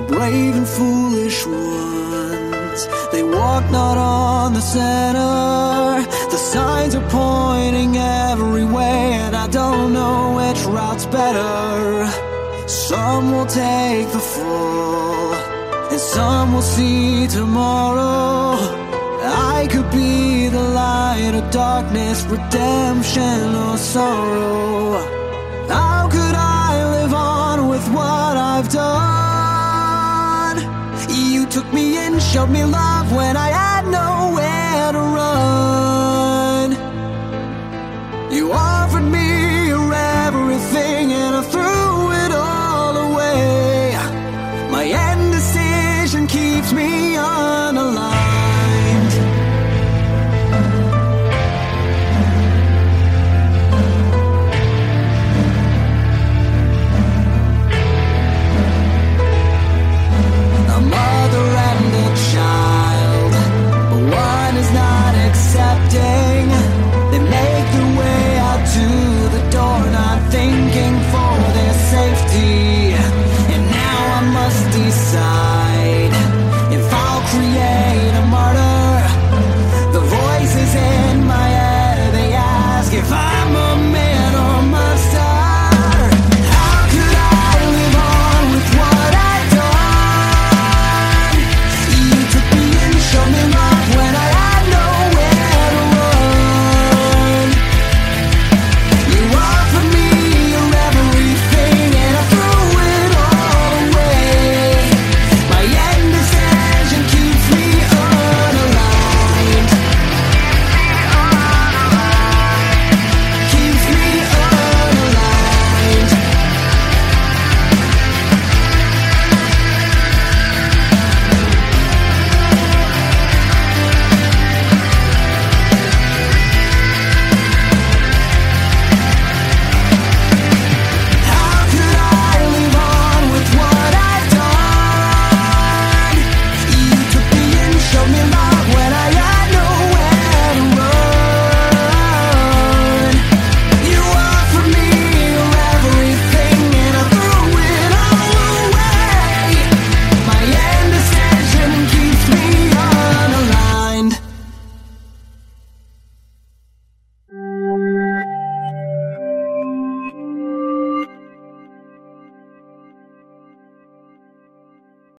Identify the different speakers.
Speaker 1: brave and foolish ones. They walk not on the center. The signs are pointing every way, and I don't know which route's better. Some will take the fall, and some will see tomorrow. I could be the light of darkness, redemption or sorrow. Took me in, showed me love when I had nowhere to run.